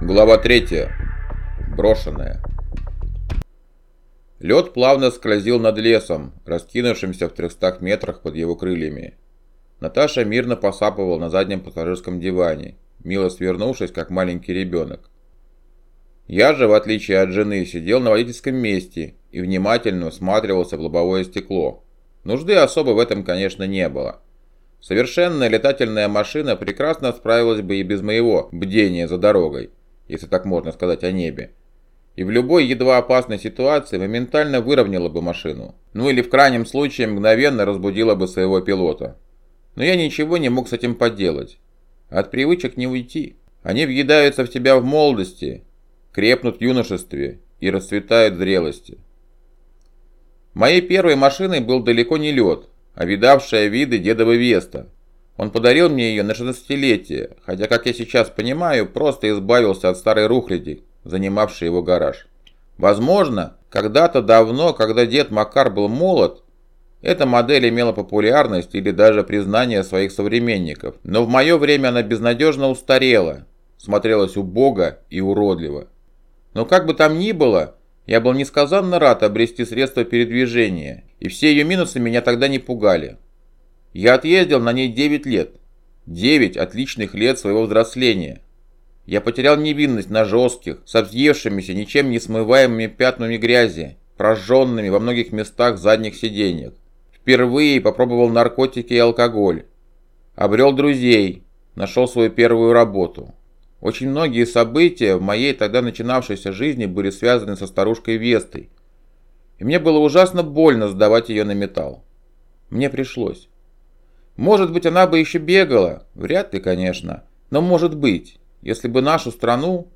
Глава 3. Брошенная. Лед плавно скользил над лесом, раскинувшимся в 300 метрах под его крыльями. Наташа мирно посапывала на заднем пассажирском диване, мило свернувшись, как маленький ребенок. Я же, в отличие от жены, сидел на водительском месте и внимательно всматривался в лобовое стекло. Нужды особо в этом, конечно, не было. Совершенная летательная машина прекрасно справилась бы и без моего бдения за дорогой если так можно сказать о небе, и в любой едва опасной ситуации моментально выровняла бы машину, ну или в крайнем случае мгновенно разбудила бы своего пилота. Но я ничего не мог с этим поделать. От привычек не уйти. Они въедаются в тебя в молодости, крепнут в юношестве и расцветают в зрелости. Моей первой машиной был далеко не лед, а видавшая виды дедова Веста – он подарил мне ее на 16-летие, хотя, как я сейчас понимаю, просто избавился от старой рухляди, занимавшей его гараж. Возможно, когда-то давно, когда дед Макар был молод, эта модель имела популярность или даже признание своих современников, но в мое время она безнадежно устарела, смотрелась убого и уродливо. Но как бы там ни было, я был несказанно рад обрести средства передвижения, и все ее минусы меня тогда не пугали. Я отъездил на ней 9 лет. 9 отличных лет своего взросления. Я потерял невинность на жестких, с объевшимися, ничем не смываемыми пятнами грязи, прожженными во многих местах задних сиденьях. Впервые попробовал наркотики и алкоголь. Обрел друзей, нашел свою первую работу. Очень многие события в моей тогда начинавшейся жизни были связаны со старушкой Вестой. И мне было ужасно больно сдавать ее на металл. Мне пришлось. Может быть, она бы еще бегала, вряд ли, конечно, но может быть, если бы нашу страну,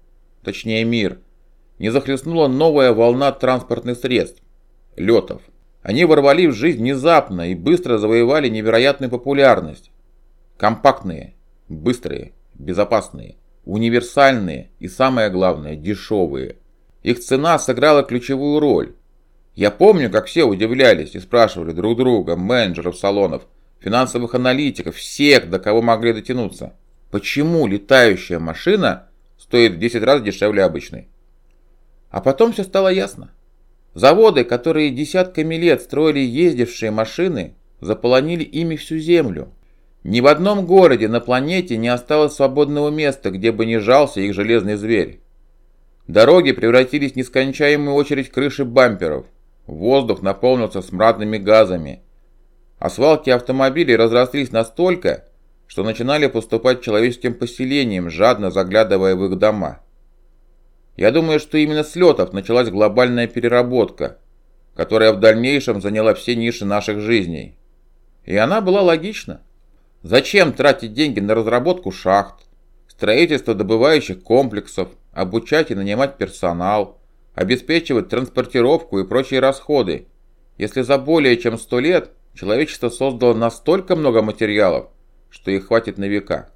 точнее мир, не захлестнула новая волна транспортных средств, летов. Они ворвали в жизнь внезапно и быстро завоевали невероятную популярность. Компактные, быстрые, безопасные, универсальные и, самое главное, дешевые. Их цена сыграла ключевую роль. Я помню, как все удивлялись и спрашивали друг друга, менеджеров салонов, финансовых аналитиков, всех, до кого могли дотянуться. Почему летающая машина стоит в 10 раз дешевле обычной? А потом все стало ясно. Заводы, которые десятками лет строили ездившие машины, заполонили ими всю землю. Ни в одном городе на планете не осталось свободного места, где бы не жался их железный зверь. Дороги превратились в нескончаемую очередь крыши бамперов. Воздух наполнился смрадными газами – а свалки автомобилей разрослись настолько, что начинали поступать человеческим поселениям, жадно заглядывая в их дома. Я думаю, что именно с летов началась глобальная переработка, которая в дальнейшем заняла все ниши наших жизней. И она была логична. Зачем тратить деньги на разработку шахт, строительство добывающих комплексов, обучать и нанимать персонал, обеспечивать транспортировку и прочие расходы, если за более чем 100 лет – Человечество создало настолько много материалов, что их хватит на века.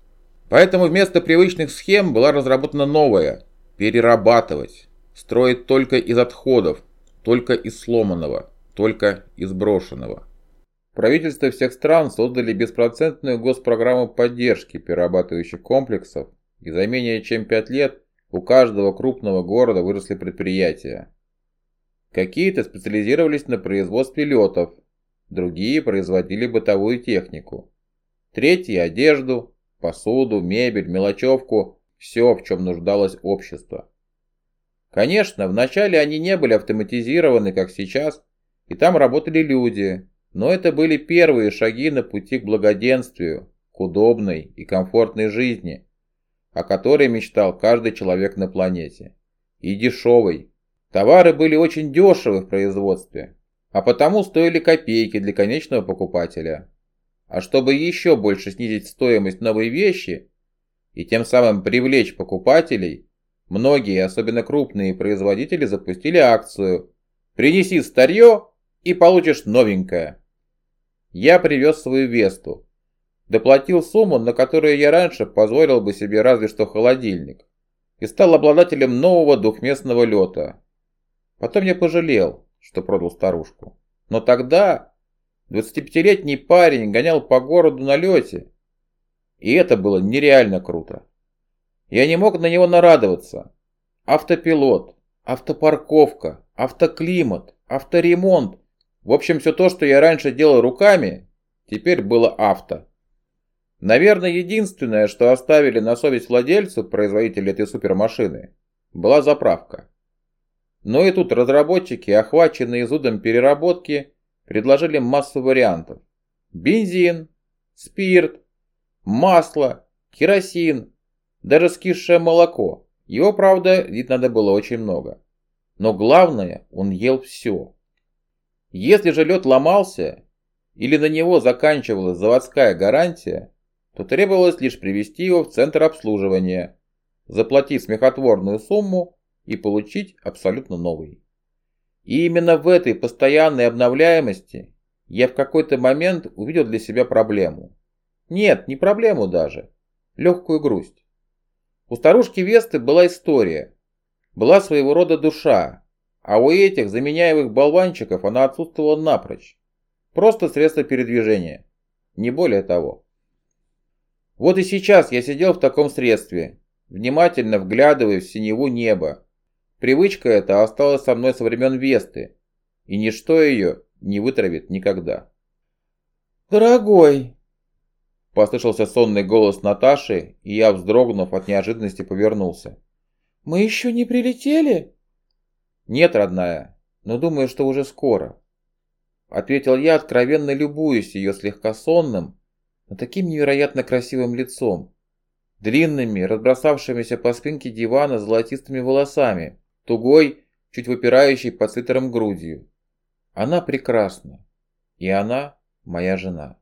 Поэтому вместо привычных схем была разработана новая – перерабатывать, строить только из отходов, только из сломанного, только из брошенного. Правительства всех стран создали беспроцентную госпрограмму поддержки перерабатывающих комплексов, и за менее чем 5 лет у каждого крупного города выросли предприятия. Какие-то специализировались на производстве летов, другие производили бытовую технику, третьи – одежду, посуду, мебель, мелочевку, все, в чем нуждалось общество. Конечно, вначале они не были автоматизированы, как сейчас, и там работали люди, но это были первые шаги на пути к благоденствию, к удобной и комфортной жизни, о которой мечтал каждый человек на планете. И дешевой. Товары были очень дешевы в производстве, а потому стоили копейки для конечного покупателя. А чтобы еще больше снизить стоимость новой вещи и тем самым привлечь покупателей, многие, особенно крупные производители, запустили акцию «Принеси старье и получишь новенькое». Я привез свою Весту, доплатил сумму, на которую я раньше позволил бы себе разве что холодильник, и стал обладателем нового двухместного лета. Потом я пожалел, что продал старушку. Но тогда 25-летний парень гонял по городу на лете. И это было нереально круто. Я не мог на него нарадоваться. Автопилот, автопарковка, автоклимат, авторемонт. В общем, все то, что я раньше делал руками, теперь было авто. Наверное, единственное, что оставили на совесть владельцу, производителя этой супермашины, была заправка. Но и тут разработчики, охваченные зудом переработки, предложили массу вариантов. Бензин, спирт, масло, керосин, даже скисшее молоко. Его, правда, ведь надо было очень много. Но главное, он ел все. Если же лед ломался, или на него заканчивалась заводская гарантия, то требовалось лишь привести его в центр обслуживания, заплатить смехотворную сумму и получить абсолютно новый. И именно в этой постоянной обновляемости я в какой-то момент увидел для себя проблему. Нет, не проблему даже, легкую грусть. У старушки Весты была история, была своего рода душа, а у этих заменяемых болванчиков она отсутствовала напрочь. Просто средство передвижения, не более того. Вот и сейчас я сидел в таком средстве, внимательно вглядываясь в синеву неба. Привычка эта осталась со мной со времен Весты, и ничто ее не вытравит никогда. «Дорогой!» Послышался сонный голос Наташи, и я, вздрогнув от неожиданности, повернулся. «Мы еще не прилетели?» «Нет, родная, но думаю, что уже скоро». Ответил я, откровенно любуясь ее слегка сонным, но таким невероятно красивым лицом, длинными, разбросавшимися по спинке дивана золотистыми волосами, тугой, чуть выпирающей под свитером грудью. Она прекрасна, и она моя жена.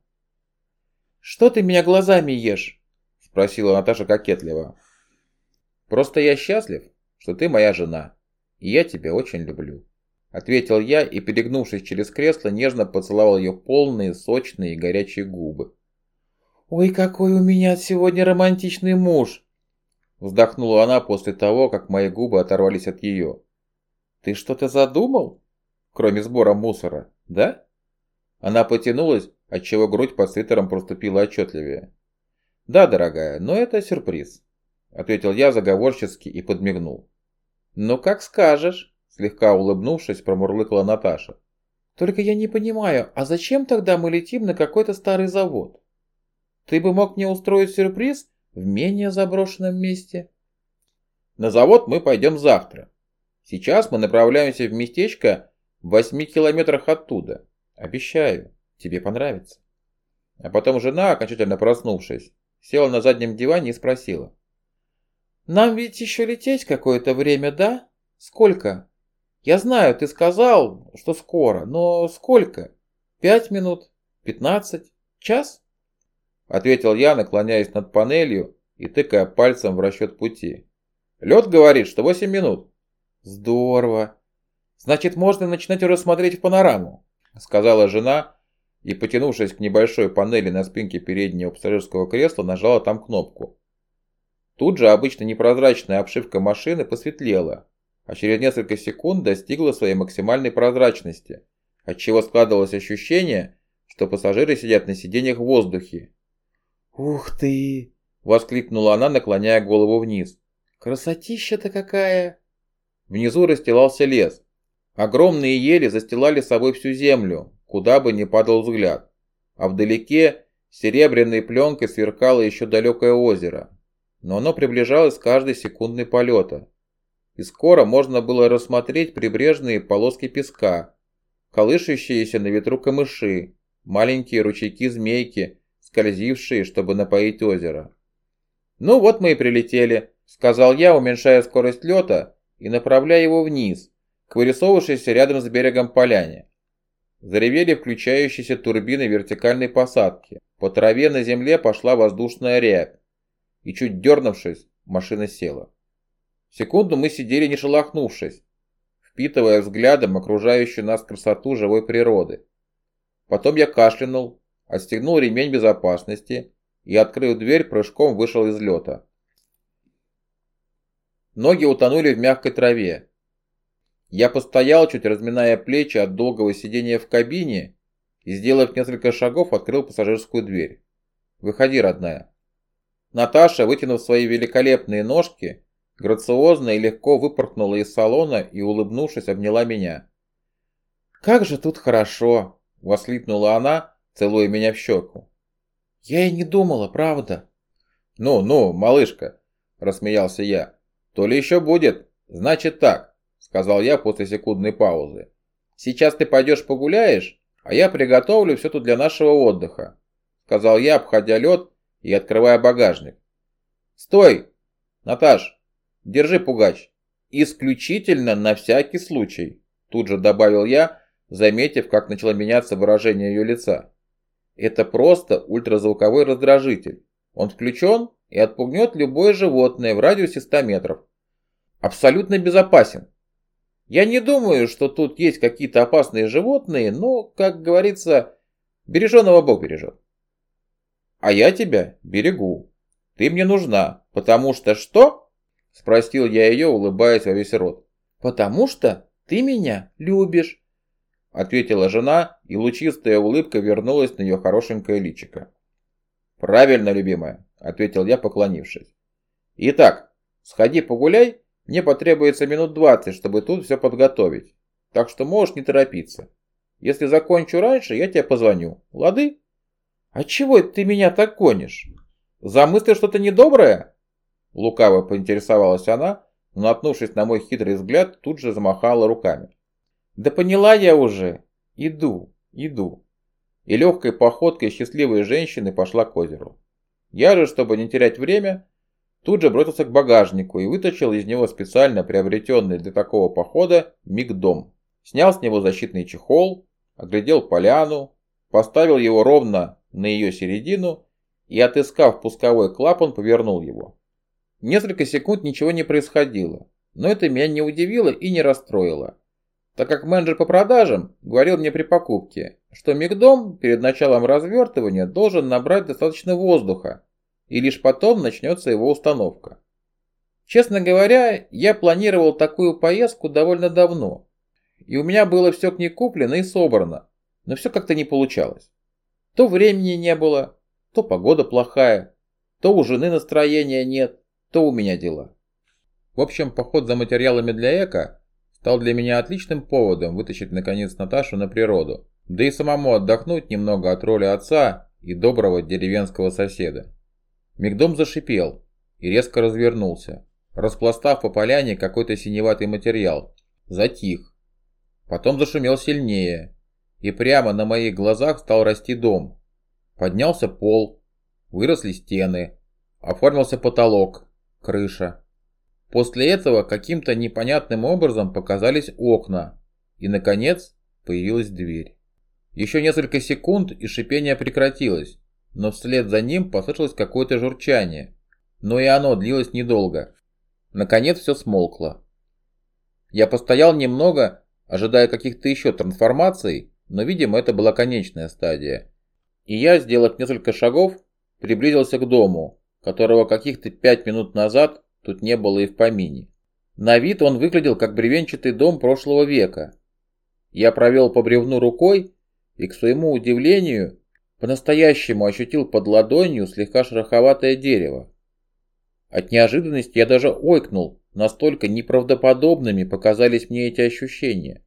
«Что ты меня глазами ешь?» – спросила Наташа кокетливо. «Просто я счастлив, что ты моя жена, и я тебя очень люблю», – ответил я и, перегнувшись через кресло, нежно поцеловал ее полные, сочные и горячие губы. «Ой, какой у меня сегодня романтичный муж!» Вздохнула она после того, как мои губы оторвались от ее. «Ты что-то задумал? Кроме сбора мусора, да?» Она потянулась, отчего грудь под свитером проступила отчетливее. «Да, дорогая, но это сюрприз», — ответил я заговорчески и подмигнул. «Ну, как скажешь», — слегка улыбнувшись, промурлыкала Наташа. «Только я не понимаю, а зачем тогда мы летим на какой-то старый завод?» Ты бы мог мне устроить сюрприз в менее заброшенном месте. На завод мы пойдем завтра. Сейчас мы направляемся в местечко в восьми километрах оттуда. Обещаю, тебе понравится. А потом жена, окончательно проснувшись, села на заднем диване и спросила. «Нам ведь еще лететь какое-то время, да? Сколько? Я знаю, ты сказал, что скоро, но сколько? Пять минут? Пятнадцать? Час?» Ответил я, наклоняясь над панелью и тыкая пальцем в расчет пути. Лед говорит, что 8 минут. Здорово. Значит, можно начинать уже смотреть в панораму, сказала жена и, потянувшись к небольшой панели на спинке переднего пассажирского кресла, нажала там кнопку. Тут же обычно непрозрачная обшивка машины посветлела, а через несколько секунд достигла своей максимальной прозрачности, отчего складывалось ощущение, что пассажиры сидят на сиденьях в воздухе, «Ух ты!» — воскликнула она, наклоняя голову вниз. «Красотища-то какая!» Внизу расстилался лес. Огромные ели застилали собой всю землю, куда бы ни падал взгляд. А вдалеке серебряной пленкой сверкало еще далекое озеро. Но оно приближалось с каждой секундной полета. И скоро можно было рассмотреть прибрежные полоски песка, колышущиеся на ветру камыши, маленькие ручейки-змейки, скользившие, чтобы напоить озеро. «Ну вот мы и прилетели», — сказал я, уменьшая скорость лета и направляя его вниз, к вырисовывавшейся рядом с берегом поляне. Заревели включающиеся турбины вертикальной посадки. По траве на земле пошла воздушная рябь. И чуть дернувшись, машина села. Секунду мы сидели не шелохнувшись, впитывая взглядом окружающую нас красоту живой природы. Потом я кашлянул, отстегнул ремень безопасности и, открыв дверь, прыжком вышел из лета. Ноги утонули в мягкой траве. Я постоял, чуть разминая плечи от долгого сидения в кабине и, сделав несколько шагов, открыл пассажирскую дверь. «Выходи, родная». Наташа, вытянув свои великолепные ножки, грациозно и легко выпорхнула из салона и, улыбнувшись, обняла меня. «Как же тут хорошо!» — воскликнула она, целуя меня в щеку. «Я и не думала, правда». «Ну, ну, малышка!» — рассмеялся я. «То ли еще будет? Значит так», — сказал я после секундной паузы. «Сейчас ты пойдешь погуляешь, а я приготовлю все тут для нашего отдыха», — сказал я, обходя лед и открывая багажник. «Стой! Наташ, держи пугач. Исключительно на всякий случай», — тут же добавил я, заметив, как начало меняться выражение ее лица. «Это просто ультразвуковой раздражитель. Он включен и отпугнет любое животное в радиусе 100 метров. Абсолютно безопасен. Я не думаю, что тут есть какие-то опасные животные, но, как говорится, береженого Бог бережет. А я тебя берегу. Ты мне нужна, потому что что? Спросил я ее, улыбаясь во весь рот. Потому что ты меня любишь. Ответила жена, и лучистая улыбка вернулась на ее хорошенькое личико. «Правильно, любимая», — ответил я, поклонившись. «Итак, сходи погуляй, мне потребуется минут двадцать, чтобы тут все подготовить, так что можешь не торопиться. Если закончу раньше, я тебе позвоню, лады?» «А чего ты меня так гонишь? Замыслил что-то недоброе?» Лукаво поинтересовалась она, но, наткнувшись на мой хитрый взгляд, тут же замахала руками. «Да поняла я уже. Иду, иду». И легкой походкой счастливой женщины пошла к озеру. Я же, чтобы не терять время, тут же бросился к багажнику и вытащил из него специально приобретенный для такого похода мигдом. Снял с него защитный чехол, оглядел поляну, поставил его ровно на ее середину и, отыскав пусковой клапан, повернул его. Несколько секунд ничего не происходило, но это меня не удивило и не расстроило, так как менеджер по продажам говорил мне при покупке, что мигдом перед началом развертывания должен набрать достаточно воздуха, и лишь потом начнется его установка. Честно говоря, я планировал такую поездку довольно давно, и у меня было все к ней куплено и собрано, но все как-то не получалось. То времени не было, то погода плохая, то у жены настроения нет, то у меня дела. В общем, поход за материалами для эко стал для меня отличным поводом вытащить наконец Наташу на природу, да и самому отдохнуть немного от роли отца и доброго деревенского соседа. Мигдом зашипел и резко развернулся, распластав по поляне какой-то синеватый материал. Затих. Потом зашумел сильнее, и прямо на моих глазах стал расти дом. Поднялся пол, выросли стены, оформился потолок, крыша. После этого каким-то непонятным образом показались окна, и, наконец, появилась дверь. Еще несколько секунд, и шипение прекратилось, но вслед за ним послышалось какое-то журчание. Но и оно длилось недолго. Наконец все смолкло. Я постоял немного, ожидая каких-то еще трансформаций, но, видимо, это была конечная стадия. И я, сделав несколько шагов, приблизился к дому, которого каких-то пять минут назад тут не было и в помине. На вид он выглядел как бревенчатый дом прошлого века. Я провел по бревну рукой и, к своему удивлению, по-настоящему ощутил под ладонью слегка шероховатое дерево. От неожиданности я даже ойкнул, настолько неправдоподобными показались мне эти ощущения.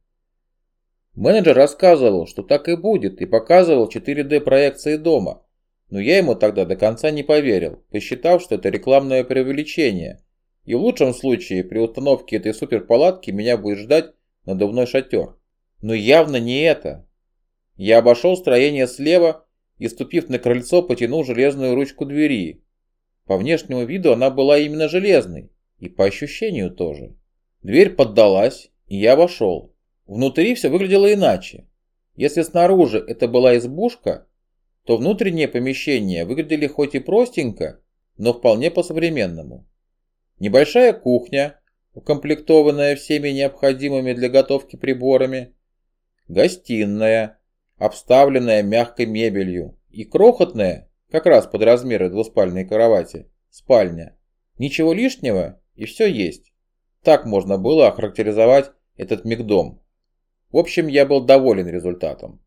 Менеджер рассказывал, что так и будет, и показывал 4D проекции дома. Но я ему тогда до конца не поверил, посчитав, что это рекламное преувеличение. И в лучшем случае при установке этой суперпалатки меня будет ждать надувной шатер. Но явно не это. Я обошел строение слева и, ступив на крыльцо, потянул железную ручку двери. По внешнему виду она была именно железной, и по ощущению тоже. Дверь поддалась, и я вошел. Внутри все выглядело иначе. Если снаружи это была избушка, то внутренние помещения выглядели хоть и простенько, но вполне по-современному. Небольшая кухня, укомплектованная всеми необходимыми для готовки приборами, гостиная, обставленная мягкой мебелью и крохотная, как раз под размеры двуспальной кровати, спальня. Ничего лишнего и все есть. Так можно было охарактеризовать этот мигдом. В общем, я был доволен результатом.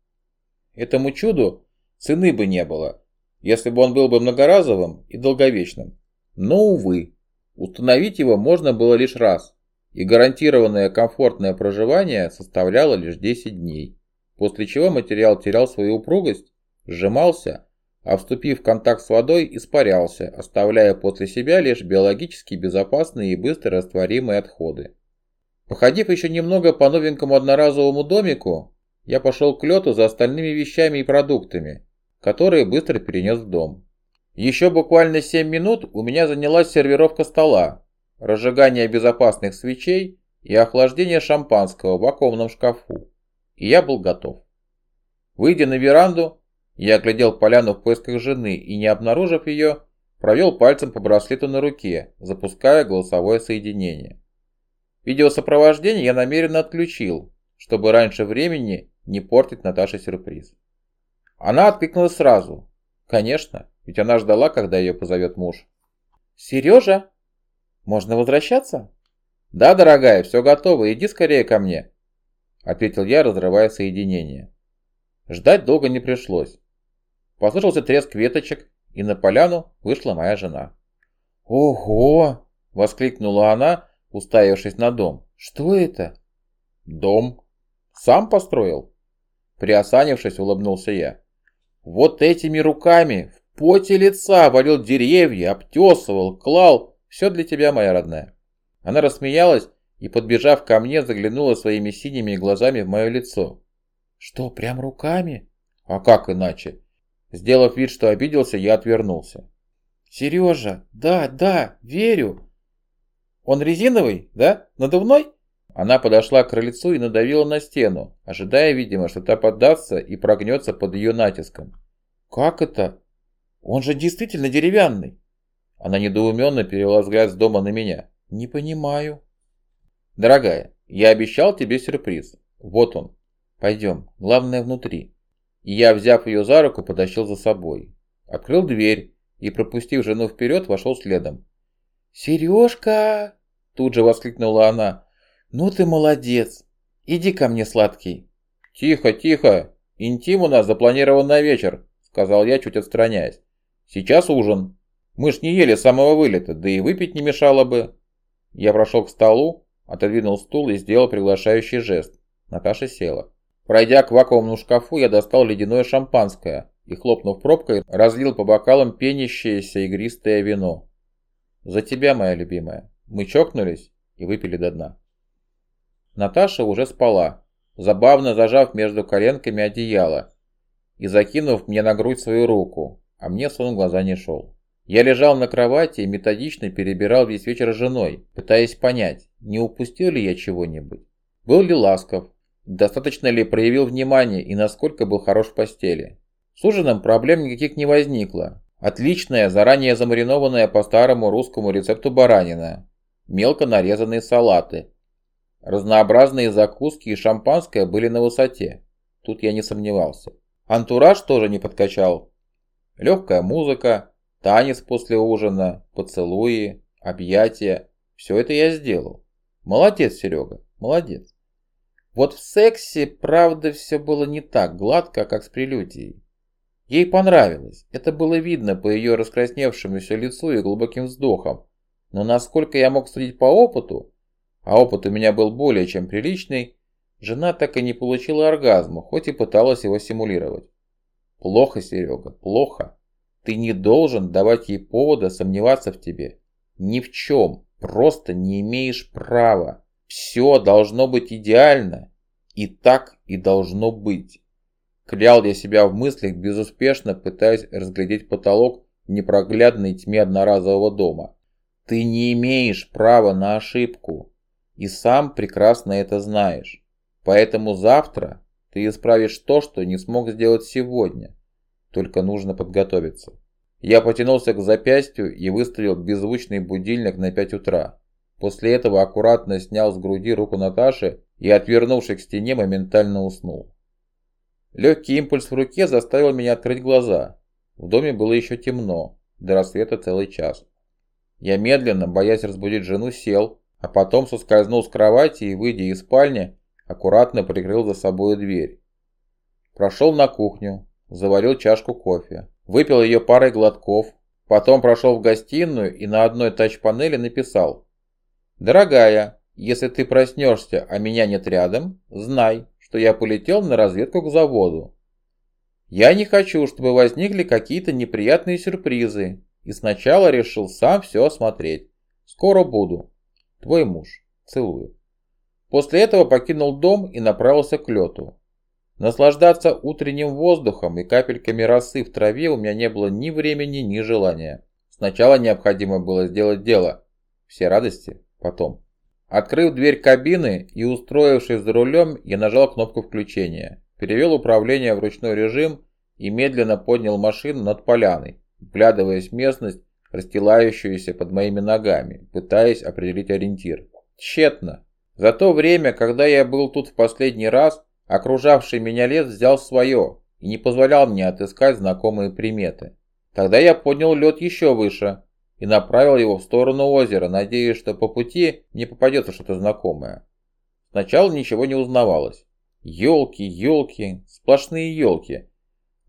Этому чуду цены бы не было, если бы он был бы многоразовым и долговечным. Но, увы, установить его можно было лишь раз, и гарантированное комфортное проживание составляло лишь 10 дней, после чего материал терял свою упругость, сжимался, а вступив в контакт с водой, испарялся, оставляя после себя лишь биологически безопасные и быстро растворимые отходы. Походив еще немного по новенькому одноразовому домику, я пошел к лету за остальными вещами и продуктами, которые быстро перенес в дом. Еще буквально 7 минут у меня занялась сервировка стола, разжигание безопасных свечей и охлаждение шампанского в вакуумном шкафу. И я был готов. Выйдя на веранду, я оглядел поляну в поисках жены и, не обнаружив ее, провел пальцем по браслету на руке, запуская голосовое соединение. Видеосопровождение я намеренно отключил, чтобы раньше времени не портить Наташе сюрприз. Она откликнулась сразу. Конечно, ведь она ждала, когда ее позовет муж. «Сережа, можно возвращаться?» «Да, дорогая, все готово, иди скорее ко мне», ответил я, разрывая соединение. Ждать долго не пришлось. Послышался треск веточек, и на поляну вышла моя жена. «Ого!» – воскликнула она, уставившись на дом. «Что это?» «Дом. Сам построил?» Приосанившись, улыбнулся я. «Вот этими руками поте лица валил деревья, обтесывал, клал. Все для тебя, моя родная». Она рассмеялась и, подбежав ко мне, заглянула своими синими глазами в мое лицо. «Что, прям руками?» «А как иначе?» Сделав вид, что обиделся, я отвернулся. «Сережа, да, да, верю. Он резиновый, да? Надувной?» Она подошла к крыльцу и надавила на стену, ожидая, видимо, что та поддастся и прогнется под ее натиском. «Как это? Он же действительно деревянный!» Она недоуменно перевела взгляд с дома на меня. «Не понимаю». «Дорогая, я обещал тебе сюрприз. Вот он. Пойдем, главное внутри» и я, взяв ее за руку, потащил за собой. Открыл дверь и, пропустив жену вперед, вошел следом. «Сережка!» – тут же воскликнула она. «Ну ты молодец! Иди ко мне, сладкий!» «Тихо, тихо! Интим у нас запланирован на вечер», – сказал я, чуть отстраняясь. «Сейчас ужин. Мы ж не ели самого вылета, да и выпить не мешало бы». Я прошел к столу, отодвинул стул и сделал приглашающий жест. Наташа села. Пройдя к вакуумному шкафу, я достал ледяное шампанское и, хлопнув пробкой, разлил по бокалам пенящееся игристое вино. «За тебя, моя любимая!» Мы чокнулись и выпили до дна. Наташа уже спала, забавно зажав между коленками одеяло и закинув мне на грудь свою руку, а мне сон в глаза не шел. Я лежал на кровати и методично перебирал весь вечер с женой, пытаясь понять, не упустил ли я чего-нибудь. Был ли ласков, Достаточно ли проявил внимание и насколько был хорош в постели? С ужином проблем никаких не возникло. Отличная, заранее замаринованная по старому русскому рецепту баранина. Мелко нарезанные салаты. Разнообразные закуски и шампанское были на высоте. Тут я не сомневался. Антураж тоже не подкачал. Легкая музыка, танец после ужина, поцелуи, объятия. Все это я сделал. Молодец, Серега, молодец. Вот в сексе, правда, все было не так гладко, как с прелюдией. Ей понравилось, это было видно по ее раскрасневшемуся лицу и глубоким вздохам. Но насколько я мог судить по опыту, а опыт у меня был более чем приличный, жена так и не получила оргазма, хоть и пыталась его симулировать. Плохо, Серега, плохо. Ты не должен давать ей повода сомневаться в тебе. Ни в чем, просто не имеешь права. Все должно быть идеально. И так и должно быть. Клял я себя в мыслях, безуспешно пытаясь разглядеть потолок в непроглядной тьме одноразового дома. Ты не имеешь права на ошибку. И сам прекрасно это знаешь. Поэтому завтра ты исправишь то, что не смог сделать сегодня. Только нужно подготовиться. Я потянулся к запястью и выставил беззвучный будильник на 5 утра. После этого аккуратно снял с груди руку Наташи и, отвернувшись к стене, моментально уснул. Легкий импульс в руке заставил меня открыть глаза. В доме было еще темно, до рассвета целый час. Я медленно, боясь разбудить жену, сел, а потом соскользнул с кровати и, выйдя из спальни, аккуратно прикрыл за собой дверь. Прошел на кухню, заварил чашку кофе, Выпил ее парой глотков, потом прошел в гостиную и на одной тач-панели написал «Дорогая, если ты проснешься, а меня нет рядом, знай, что я полетел на разведку к заводу. Я не хочу, чтобы возникли какие-то неприятные сюрпризы, и сначала решил сам все осмотреть. Скоро буду. Твой муж. Целую». После этого покинул дом и направился к лету. Наслаждаться утренним воздухом и капельками росы в траве у меня не было ни времени, ни желания. Сначала необходимо было сделать дело. Все радости потом. Открыв дверь кабины и устроившись за рулем, я нажал кнопку включения, перевел управление в ручной режим и медленно поднял машину над поляной, вглядываясь в местность, расстилающуюся под моими ногами, пытаясь определить ориентир. Тщетно. За то время, когда я был тут в последний раз, Окружавший меня лес взял свое и не позволял мне отыскать знакомые приметы. Тогда я поднял лед еще выше и направил его в сторону озера, надеясь, что по пути не попадется что-то знакомое. Сначала ничего не узнавалось. Елки, елки, сплошные елки.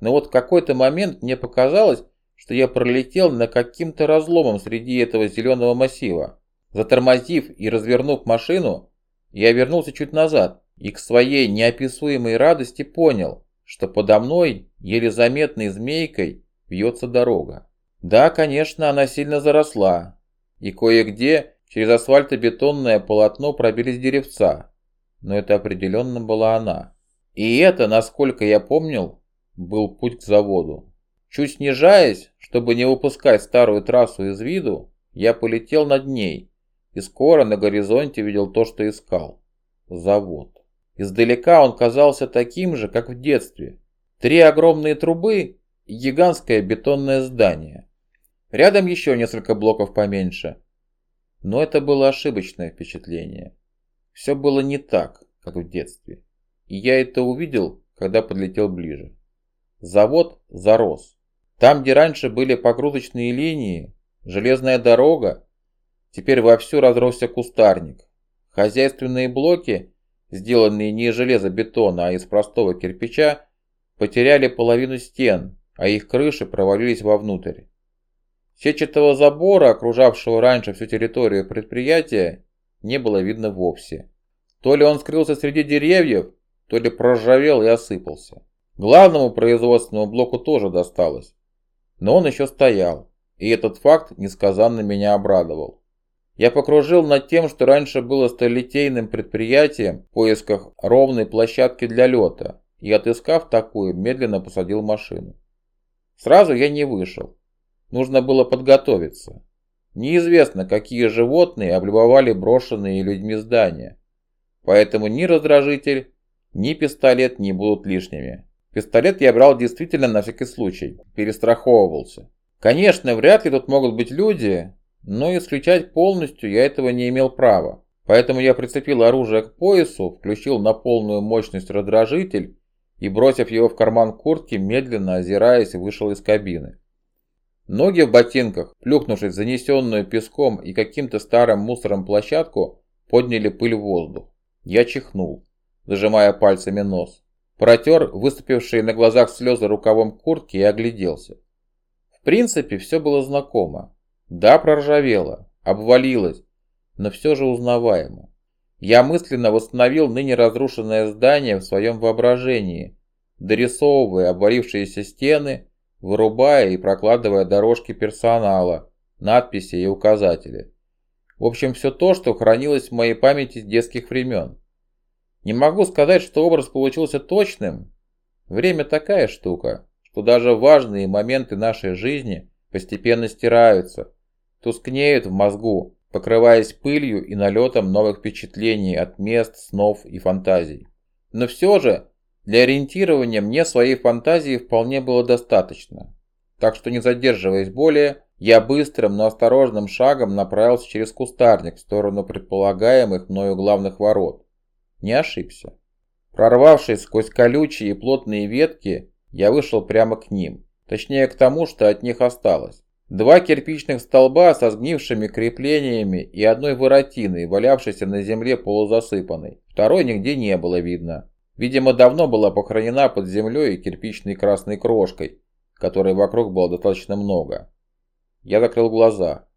Но вот в какой-то момент мне показалось, что я пролетел на каким-то разломом среди этого зеленого массива. Затормозив и развернув машину, я вернулся чуть назад и к своей неописуемой радости понял, что подо мной, еле заметной змейкой, вьется дорога. Да, конечно, она сильно заросла, и кое-где через асфальтобетонное полотно пробились деревца, но это определенно была она. И это, насколько я помнил, был путь к заводу. Чуть снижаясь, чтобы не упускать старую трассу из виду, я полетел над ней и скоро на горизонте видел то, что искал. Завод. Издалека он казался таким же, как в детстве. Три огромные трубы и гигантское бетонное здание. Рядом еще несколько блоков поменьше. Но это было ошибочное впечатление. Все было не так, как в детстве. И я это увидел, когда подлетел ближе. Завод зарос. Там, где раньше были погрузочные линии, железная дорога, теперь вовсю разросся кустарник. Хозяйственные блоки сделанные не из железобетона, а из простого кирпича, потеряли половину стен, а их крыши провалились вовнутрь. Сетчатого забора, окружавшего раньше всю территорию предприятия, не было видно вовсе. То ли он скрылся среди деревьев, то ли проржавел и осыпался. Главному производственному блоку тоже досталось. Но он еще стоял, и этот факт несказанно меня обрадовал. Я покружил над тем, что раньше было столетейным предприятием в поисках ровной площадки для лета, и, отыскав такую, медленно посадил машину. Сразу я не вышел. Нужно было подготовиться. Неизвестно, какие животные облюбовали брошенные людьми здания. Поэтому ни раздражитель, ни пистолет не будут лишними. Пистолет я брал действительно на всякий случай, перестраховывался. Конечно, вряд ли тут могут быть люди, но исключать полностью я этого не имел права. Поэтому я прицепил оружие к поясу, включил на полную мощность раздражитель и, бросив его в карман куртки, медленно озираясь, вышел из кабины. Ноги в ботинках, плюхнувшись занесенную песком и каким-то старым мусором площадку, подняли пыль в воздух. Я чихнул, зажимая пальцами нос. Протер выступившие на глазах слезы рукавом куртки и огляделся. В принципе, все было знакомо. Да, проржавело, обвалилось, но все же узнаваемо. Я мысленно восстановил ныне разрушенное здание в своем воображении, дорисовывая обвалившиеся стены, вырубая и прокладывая дорожки персонала, надписи и указатели. В общем, все то, что хранилось в моей памяти с детских времен. Не могу сказать, что образ получился точным. Время такая штука, что даже важные моменты нашей жизни постепенно стираются, тускнеют в мозгу, покрываясь пылью и налетом новых впечатлений от мест, снов и фантазий. Но все же, для ориентирования мне своей фантазии вполне было достаточно. Так что не задерживаясь более, я быстрым, но осторожным шагом направился через кустарник в сторону предполагаемых мною главных ворот. Не ошибся. Прорвавшись сквозь колючие и плотные ветки, я вышел прямо к ним. Точнее к тому, что от них осталось. Два кирпичных столба со сгнившими креплениями и одной воротиной, валявшейся на земле полузасыпанной. Второй нигде не было видно. Видимо, давно была похоронена под землей и кирпичной красной крошкой, которой вокруг было достаточно много. Я закрыл глаза.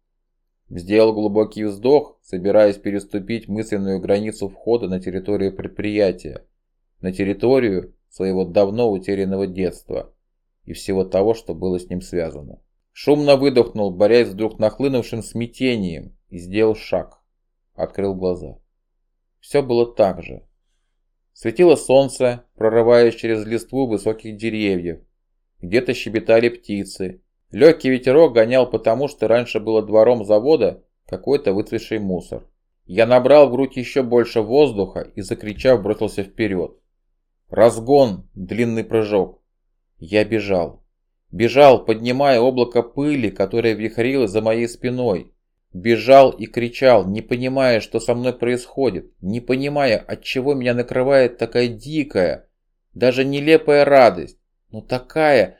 Сделал глубокий вздох, собираясь переступить мысленную границу входа на территорию предприятия, на территорию своего давно утерянного детства и всего того, что было с ним связано. Шумно выдохнул, борясь с вдруг нахлынувшим смятением, и сделал шаг. Открыл глаза. Все было так же. Светило солнце, прорываясь через листву высоких деревьев. Где-то щебетали птицы, Легкий ветерок гонял потому, что раньше было двором завода какой-то выцветший мусор. Я набрал в грудь еще больше воздуха и, закричав, бросился вперед. Разгон, длинный прыжок. Я бежал. Бежал, поднимая облако пыли, которое вихрилось за моей спиной. Бежал и кричал, не понимая, что со мной происходит, не понимая, от чего меня накрывает такая дикая, даже нелепая радость, но такая,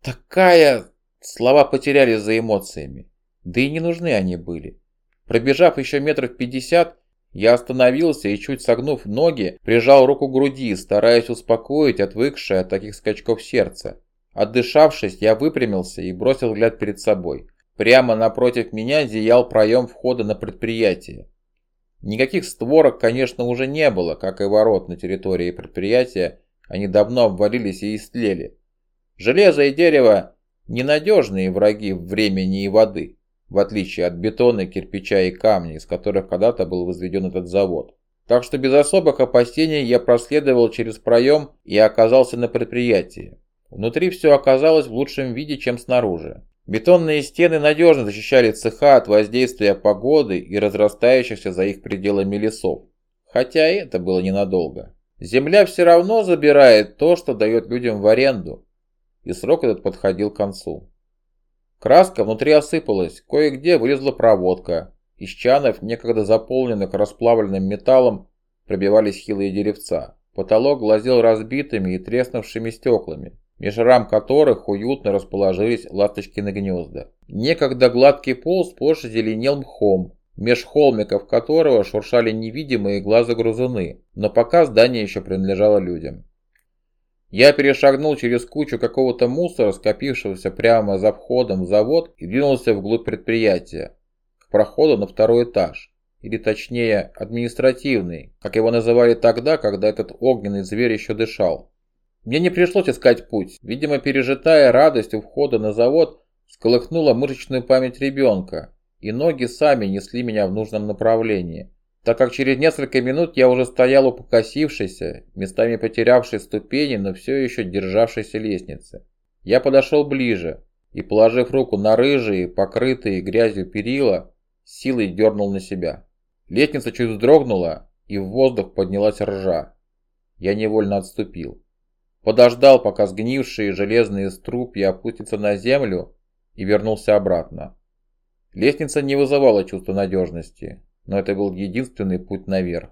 такая Слова потерялись за эмоциями. Да и не нужны они были. Пробежав еще метров пятьдесят, я остановился и, чуть согнув ноги, прижал руку к груди, стараясь успокоить отвыкшее от таких скачков сердце. Отдышавшись, я выпрямился и бросил взгляд перед собой. Прямо напротив меня зиял проем входа на предприятие. Никаких створок, конечно, уже не было, как и ворот на территории предприятия, они давно обвалились и истлели. Железо и дерево Ненадежные враги времени и воды, в отличие от бетона, кирпича и камня, из которых когда-то был возведен этот завод. Так что без особых опасений я проследовал через проем и оказался на предприятии. Внутри все оказалось в лучшем виде, чем снаружи. Бетонные стены надежно защищали цеха от воздействия погоды и разрастающихся за их пределами лесов. Хотя и это было ненадолго. Земля все равно забирает то, что дает людям в аренду, и срок этот подходил к концу. Краска внутри осыпалась, кое-где вылезла проводка. Из чанов, некогда заполненных расплавленным металлом, пробивались хилые деревца. Потолок глазел разбитыми и треснувшими стеклами, меж рам которых уютно расположились ласточкины гнезда. Некогда гладкий пол сплошь зеленел мхом, меж холмиков которого шуршали невидимые глаза грузуны, но пока здание еще принадлежало людям. Я перешагнул через кучу какого-то мусора, скопившегося прямо за входом в завод, и двинулся вглубь предприятия, к проходу на второй этаж, или точнее административный, как его называли тогда, когда этот огненный зверь еще дышал. Мне не пришлось искать путь, видимо пережитая радость у входа на завод сколыхнула мышечную память ребенка, и ноги сами несли меня в нужном направлении так как через несколько минут я уже стоял у покосившейся, местами потерявшей ступени, но все еще державшейся лестницы. Я подошел ближе и, положив руку на рыжие, покрытые грязью перила, силой дернул на себя. Лестница чуть вздрогнула, и в воздух поднялась ржа. Я невольно отступил. Подождал, пока сгнившие железные струпья опустятся на землю, и вернулся обратно. Лестница не вызывала чувства надежности но это был единственный путь наверх.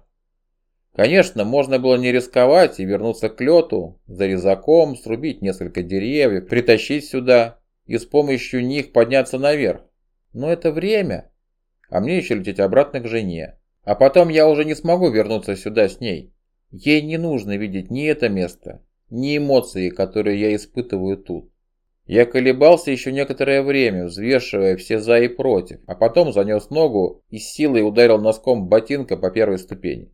Конечно, можно было не рисковать и вернуться к лету, за резаком, срубить несколько деревьев, притащить сюда и с помощью них подняться наверх. Но это время, а мне еще лететь обратно к жене. А потом я уже не смогу вернуться сюда с ней. Ей не нужно видеть ни это место, ни эмоции, которые я испытываю тут. Я колебался еще некоторое время, взвешивая все за и против, а потом занес ногу и с силой ударил носком ботинка по первой ступени.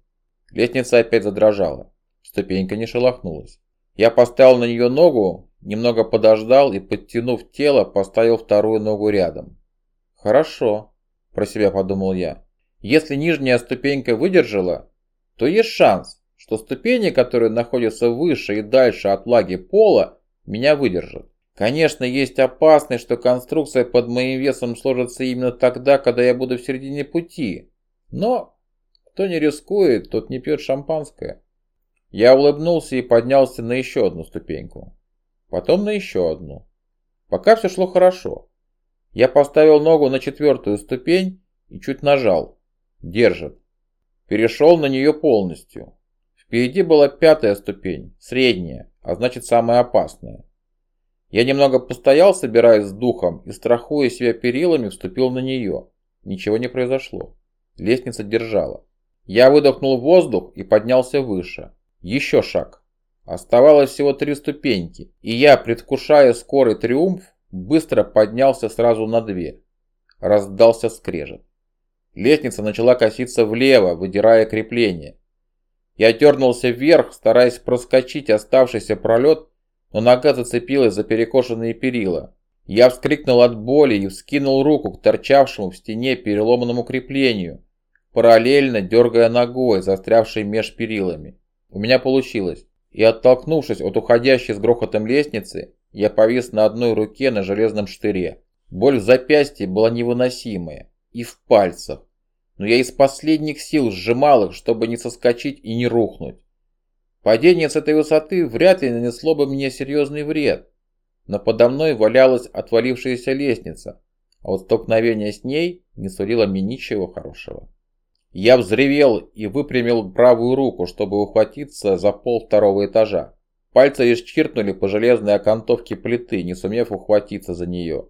Лестница опять задрожала. Ступенька не шелохнулась. Я поставил на нее ногу, немного подождал и, подтянув тело, поставил вторую ногу рядом. «Хорошо», – про себя подумал я. «Если нижняя ступенька выдержала, то есть шанс, что ступени, которые находятся выше и дальше от лаги пола, меня выдержат. Конечно, есть опасность, что конструкция под моим весом сложится именно тогда, когда я буду в середине пути. Но кто не рискует, тот не пьет шампанское. Я улыбнулся и поднялся на еще одну ступеньку. Потом на еще одну. Пока все шло хорошо. Я поставил ногу на четвертую ступень и чуть нажал. Держит. Перешел на нее полностью. Впереди была пятая ступень, средняя, а значит самая опасная. Я немного постоял, собираясь с духом, и, страхуя себя перилами, вступил на нее. Ничего не произошло. Лестница держала. Я выдохнул воздух и поднялся выше. Еще шаг. Оставалось всего три ступеньки, и я, предвкушая скорый триумф, быстро поднялся сразу на две. Раздался скрежет. Лестница начала коситься влево, выдирая крепление. Я дернулся вверх, стараясь проскочить оставшийся пролет, но нога зацепилась за перекошенные перила. Я вскрикнул от боли и вскинул руку к торчавшему в стене переломанному креплению, параллельно дергая ногой, застрявшей меж перилами. У меня получилось. И оттолкнувшись от уходящей с грохотом лестницы, я повис на одной руке на железном штыре. Боль в запястье была невыносимая. И в пальцах. Но я из последних сил сжимал их, чтобы не соскочить и не рухнуть. Падение с этой высоты вряд ли нанесло бы мне серьезный вред. Но подо мной валялась отвалившаяся лестница, а вот столкновение с ней не сулило мне ничего хорошего. Я взревел и выпрямил правую руку, чтобы ухватиться за пол второго этажа. Пальцы лишь чиркнули по железной окантовке плиты, не сумев ухватиться за нее.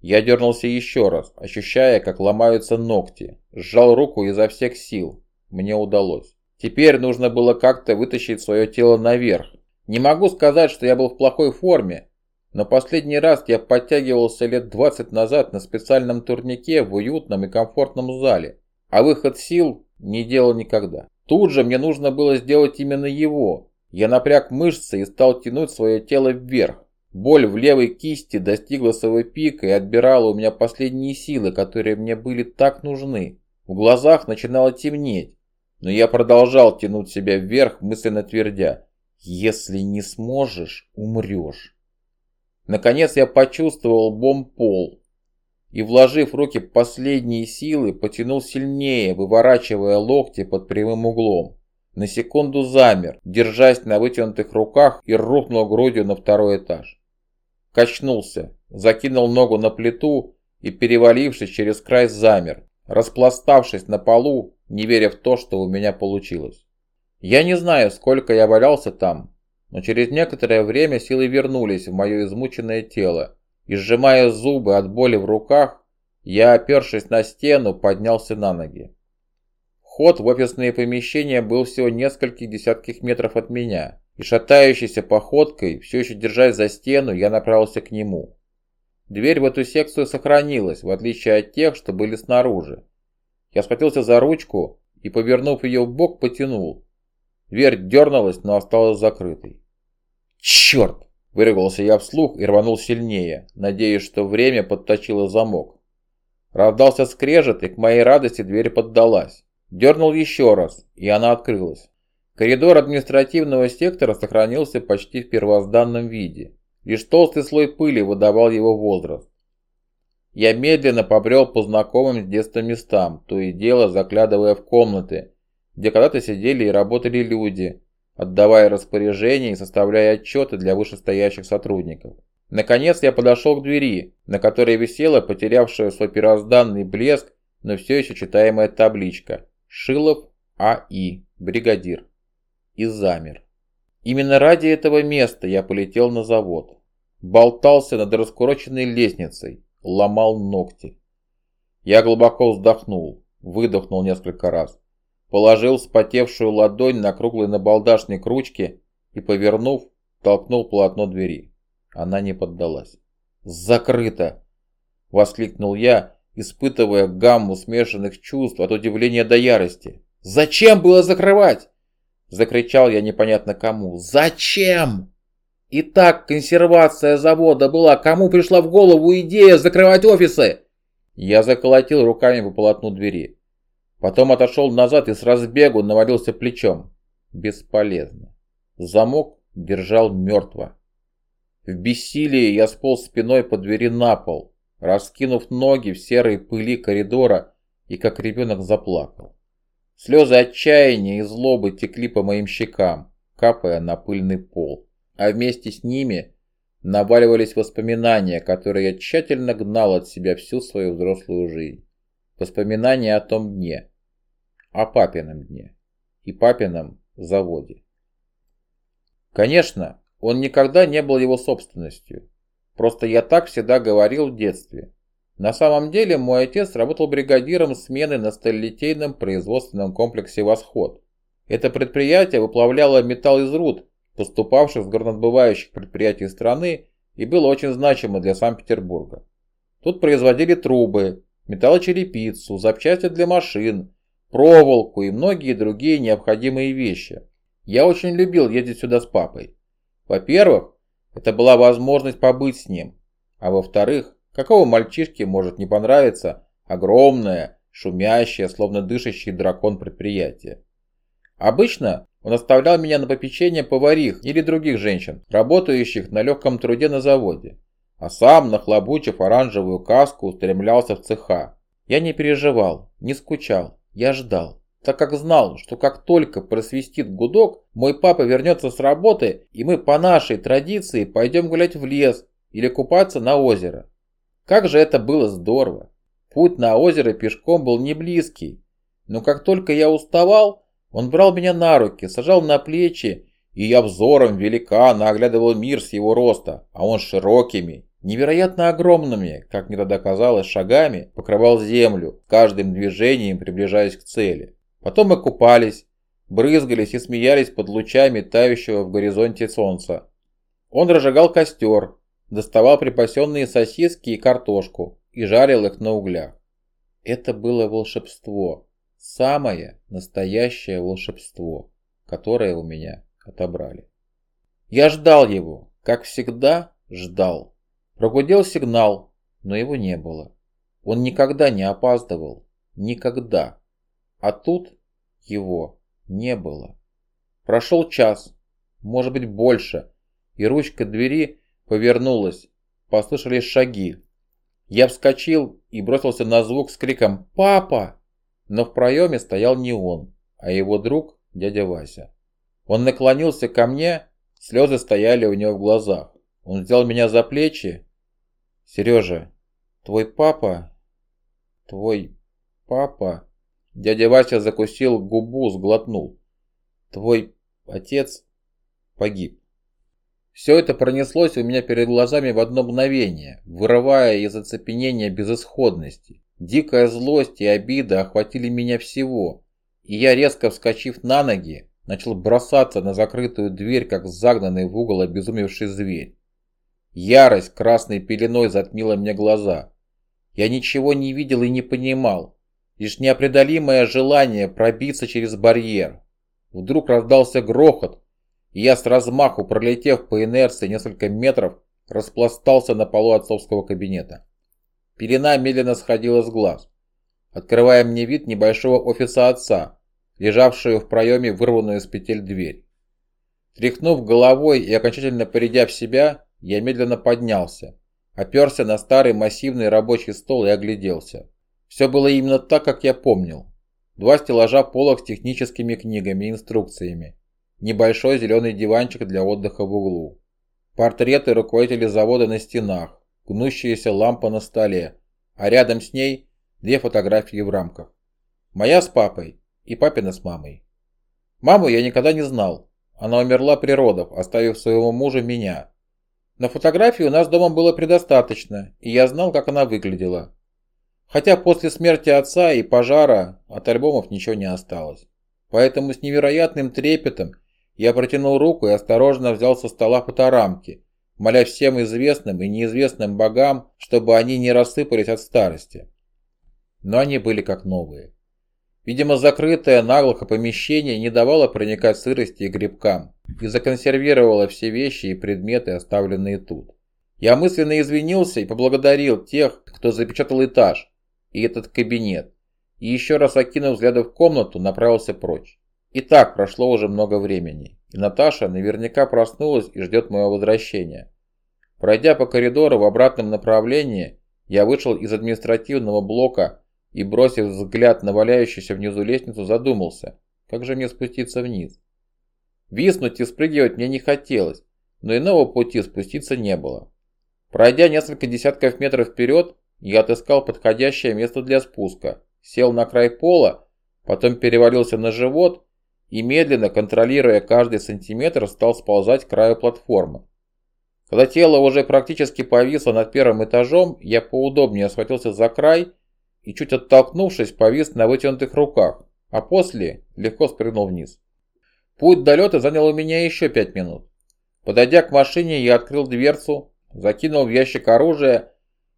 Я дернулся еще раз, ощущая, как ломаются ногти. Сжал руку изо всех сил. Мне удалось. Теперь нужно было как-то вытащить свое тело наверх. Не могу сказать, что я был в плохой форме, но последний раз я подтягивался лет 20 назад на специальном турнике в уютном и комфортном зале, а выход сил не делал никогда. Тут же мне нужно было сделать именно его. Я напряг мышцы и стал тянуть свое тело вверх. Боль в левой кисти достигла своего пика и отбирала у меня последние силы, которые мне были так нужны. В глазах начинало темнеть, но я продолжал тянуть себя вверх, мысленно твердя «Если не сможешь, умрешь». Наконец я почувствовал бом пол и, вложив в руки последние силы, потянул сильнее, выворачивая локти под прямым углом. На секунду замер, держась на вытянутых руках и рухнул грудью на второй этаж качнулся, закинул ногу на плиту и, перевалившись через край, замер, распластавшись на полу, не веря в то, что у меня получилось. Я не знаю, сколько я валялся там, но через некоторое время силы вернулись в мое измученное тело, и, сжимая зубы от боли в руках, я, опершись на стену, поднялся на ноги. Ход в офисные помещения был всего нескольких десятков метров от меня, и шатающейся походкой, все еще держась за стену, я направился к нему. Дверь в эту секцию сохранилась, в отличие от тех, что были снаружи. Я схватился за ручку и, повернув ее в бок, потянул. Дверь дернулась, но осталась закрытой. «Черт!» – выругался я вслух и рванул сильнее, надеясь, что время подточило замок. Раздался скрежет, и к моей радости дверь поддалась. Дернул еще раз, и она открылась. Коридор административного сектора сохранился почти в первозданном виде. Лишь толстый слой пыли выдавал его возраст. Я медленно побрел по знакомым с детства местам, то и дело заглядывая в комнаты, где когда-то сидели и работали люди, отдавая распоряжения и составляя отчеты для вышестоящих сотрудников. Наконец я подошел к двери, на которой висела потерявшая свой первозданный блеск, но все еще читаемая табличка «Шилов А.И. Бригадир» и замер. Именно ради этого места я полетел на завод. Болтался над раскуроченной лестницей, ломал ногти. Я глубоко вздохнул, выдохнул несколько раз, положил вспотевшую ладонь на круглый набалдашник ручки и, повернув, толкнул полотно двери. Она не поддалась. «Закрыто!» — воскликнул я, испытывая гамму смешанных чувств от удивления до ярости. «Зачем было закрывать?» Закричал я непонятно кому. «Зачем?» Итак, консервация завода была. Кому пришла в голову идея закрывать офисы? Я заколотил руками по полотну двери. Потом отошел назад и с разбегу навалился плечом. Бесполезно. Замок держал мертво. В бессилии я сполз спиной по двери на пол, раскинув ноги в серой пыли коридора и как ребенок заплакал. Слезы отчаяния и злобы текли по моим щекам, капая на пыльный пол. А вместе с ними наваливались воспоминания, которые я тщательно гнал от себя всю свою взрослую жизнь. Воспоминания о том дне, о папином дне и папином заводе. Конечно, он никогда не был его собственностью. Просто я так всегда говорил в детстве. На самом деле мой отец работал бригадиром смены на сталелитейном производственном комплексе «Восход». Это предприятие выплавляло металл из руд, поступавших с горнодобывающих предприятий страны и было очень значимо для Санкт-Петербурга. Тут производили трубы, металлочерепицу, запчасти для машин, проволоку и многие другие необходимые вещи. Я очень любил ездить сюда с папой. Во-первых, это была возможность побыть с ним. А во-вторых, какого мальчишке может не понравиться огромное, шумящее, словно дышащий дракон предприятие? Обычно он оставлял меня на попечение поварих или других женщин, работающих на легком труде на заводе. А сам, нахлобучив оранжевую каску, устремлялся в цеха. Я не переживал, не скучал, я ждал, так как знал, что как только просвистит гудок, мой папа вернется с работы, и мы по нашей традиции пойдем гулять в лес или купаться на озеро. Как же это было здорово! Путь на озеро пешком был не близкий, но как только я уставал, он брал меня на руки, сажал на плечи, и я взором великана оглядывал мир с его роста, а он широкими, невероятно огромными, как мне тогда казалось, шагами покрывал землю, каждым движением приближаясь к цели. Потом мы купались, брызгались и смеялись под лучами тающего в горизонте солнца. Он разжигал костер, доставал припасенные сосиски и картошку и жарил их на углях. Это было волшебство. Самое настоящее волшебство, которое у меня отобрали. Я ждал его, как всегда ждал. Прогудел сигнал, но его не было. Он никогда не опаздывал. Никогда. А тут его не было. Прошел час, может быть больше, и ручка двери повернулась. Послышались шаги. Я вскочил и бросился на звук с криком «Папа!». Но в проеме стоял не он, а его друг, дядя Вася. Он наклонился ко мне, слезы стояли у него в глазах. Он взял меня за плечи. «Сережа, твой папа, твой папа...» Дядя Вася закусил губу, сглотнул. «Твой отец погиб». Все это пронеслось у меня перед глазами в одно мгновение, вырывая из оцепенения безысходности. Дикая злость и обида охватили меня всего, и я, резко вскочив на ноги, начал бросаться на закрытую дверь, как загнанный в угол обезумевший зверь. Ярость красной пеленой затмила мне глаза. Я ничего не видел и не понимал, лишь неопределимое желание пробиться через барьер. Вдруг раздался грохот, я с размаху, пролетев по инерции несколько метров, распластался на полу отцовского кабинета. Пелена медленно сходила с глаз, открывая мне вид небольшого офиса отца, лежавшую в проеме вырванную из петель дверь. Тряхнув головой и окончательно придя в себя, я медленно поднялся, оперся на старый массивный рабочий стол и огляделся. Все было именно так, как я помнил. Два стеллажа полок с техническими книгами и инструкциями. Небольшой зеленый диванчик для отдыха в углу. Портреты руководителей завода на стенах гнущаяся лампа на столе, а рядом с ней две фотографии в рамках. Моя с папой и папина с мамой. Маму я никогда не знал. Она умерла при родах, оставив своего мужа меня. На фотографии у нас дома было предостаточно, и я знал, как она выглядела. Хотя после смерти отца и пожара от альбомов ничего не осталось. Поэтому с невероятным трепетом я протянул руку и осторожно взял со стола фоторамки, моля всем известным и неизвестным богам, чтобы они не рассыпались от старости. Но они были как новые. Видимо, закрытое наглухо помещение не давало проникать сырости и грибкам и законсервировало все вещи и предметы, оставленные тут. Я мысленно извинился и поблагодарил тех, кто запечатал этаж и этот кабинет, и еще раз окинув взглядом в комнату, направился прочь. И так прошло уже много времени, и Наташа наверняка проснулась и ждет моего возвращения. Пройдя по коридору в обратном направлении, я вышел из административного блока и, бросив взгляд на валяющуюся внизу лестницу, задумался, как же мне спуститься вниз. Виснуть и спрыгивать мне не хотелось, но иного пути спуститься не было. Пройдя несколько десятков метров вперед, я отыскал подходящее место для спуска, сел на край пола, потом перевалился на живот и медленно, контролируя каждый сантиметр, стал сползать к краю платформы. Когда тело уже практически повисло над первым этажом, я поудобнее схватился за край и, чуть оттолкнувшись, повис на вытянутых руках, а после легко спрыгнул вниз. Путь до лета занял у меня еще пять минут. Подойдя к машине, я открыл дверцу, закинул в ящик оружие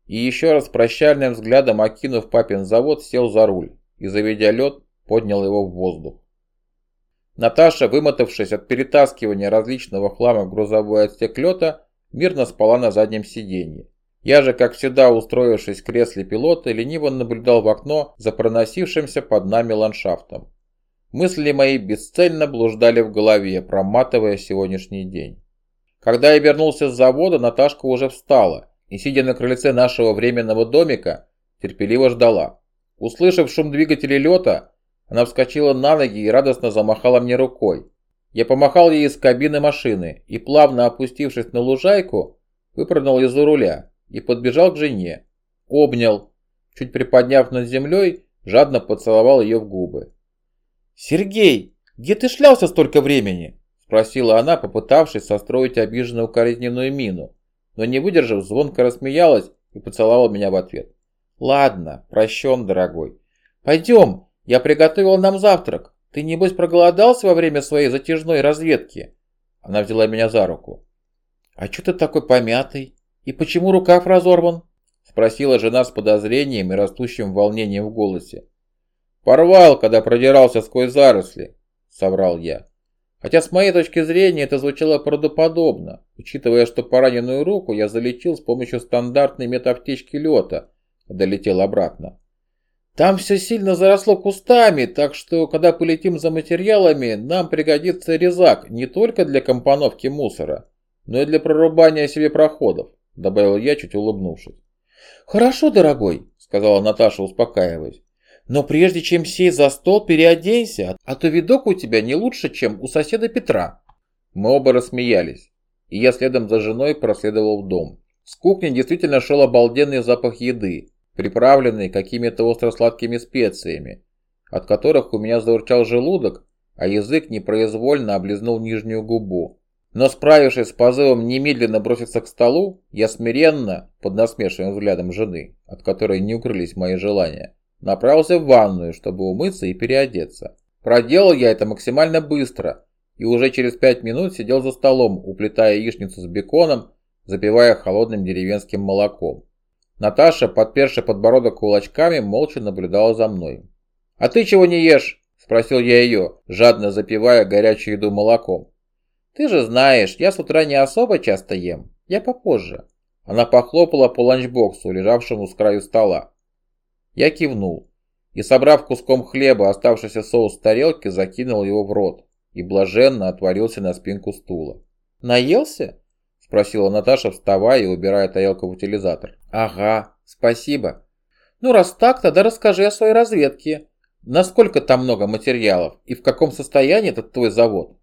и еще раз прощальным взглядом, окинув папин завод, сел за руль и, заведя лед, поднял его в воздух. Наташа, вымотавшись от перетаскивания различного хлама в грузовой отсек лета, мирно спала на заднем сиденье. Я же, как всегда, устроившись в кресле пилота, лениво наблюдал в окно за проносившимся под нами ландшафтом. Мысли мои бесцельно блуждали в голове, проматывая сегодняшний день. Когда я вернулся с завода, Наташка уже встала и, сидя на крыльце нашего временного домика, терпеливо ждала. Услышав шум двигателя лета, она вскочила на ноги и радостно замахала мне рукой. Я помахал ей из кабины машины и, плавно опустившись на лужайку, выпрыгнул из-за руля и подбежал к жене. Обнял, чуть приподняв над землей, жадно поцеловал ее в губы. «Сергей, где ты шлялся столько времени?» Спросила она, попытавшись состроить обиженную укоризненную мину, но не выдержав, звонко рассмеялась и поцеловала меня в ответ. «Ладно, прощен, дорогой. Пойдем, я приготовил нам завтрак. Ты, небось, проголодался во время своей затяжной разведки?» Она взяла меня за руку. «А что ты такой помятый? И почему рукав разорван?» Спросила жена с подозрением и растущим волнением в голосе. «Порвал, когда продирался сквозь заросли», — соврал я. Хотя с моей точки зрения это звучало правдоподобно, учитывая, что пораненную руку я залечил с помощью стандартной метаптечки лета, когда летел обратно. Там все сильно заросло кустами, так что, когда полетим за материалами, нам пригодится резак не только для компоновки мусора, но и для прорубания себе проходов», — добавил я, чуть улыбнувшись. «Хорошо, дорогой», — сказала Наташа, успокаиваясь. «Но прежде чем сесть за стол, переоденься, а то видок у тебя не лучше, чем у соседа Петра». Мы оба рассмеялись, и я следом за женой проследовал в дом. С кухни действительно шел обалденный запах еды, приправленные какими-то остро-сладкими специями, от которых у меня заурчал желудок, а язык непроизвольно облизнул нижнюю губу. Но справившись с позывом немедленно броситься к столу, я смиренно, под насмешливым взглядом жены, от которой не укрылись мои желания, направился в ванную, чтобы умыться и переодеться. Проделал я это максимально быстро, и уже через пять минут сидел за столом, уплетая яичницу с беконом, запивая холодным деревенским молоком. Наташа, подперши подбородок кулачками, молча наблюдала за мной. «А ты чего не ешь?» – спросил я ее, жадно запивая горячую еду молоком. «Ты же знаешь, я с утра не особо часто ем. Я попозже». Она похлопала по ланчбоксу, лежавшему с краю стола. Я кивнул и, собрав куском хлеба оставшийся соус с тарелки, закинул его в рот и блаженно отворился на спинку стула. «Наелся?» Спросила Наташа, вставая и убирая тарелку в утилизатор. Ага, спасибо. Ну, раз так, тогда расскажи о своей разведке. Насколько там много материалов и в каком состоянии этот твой завод?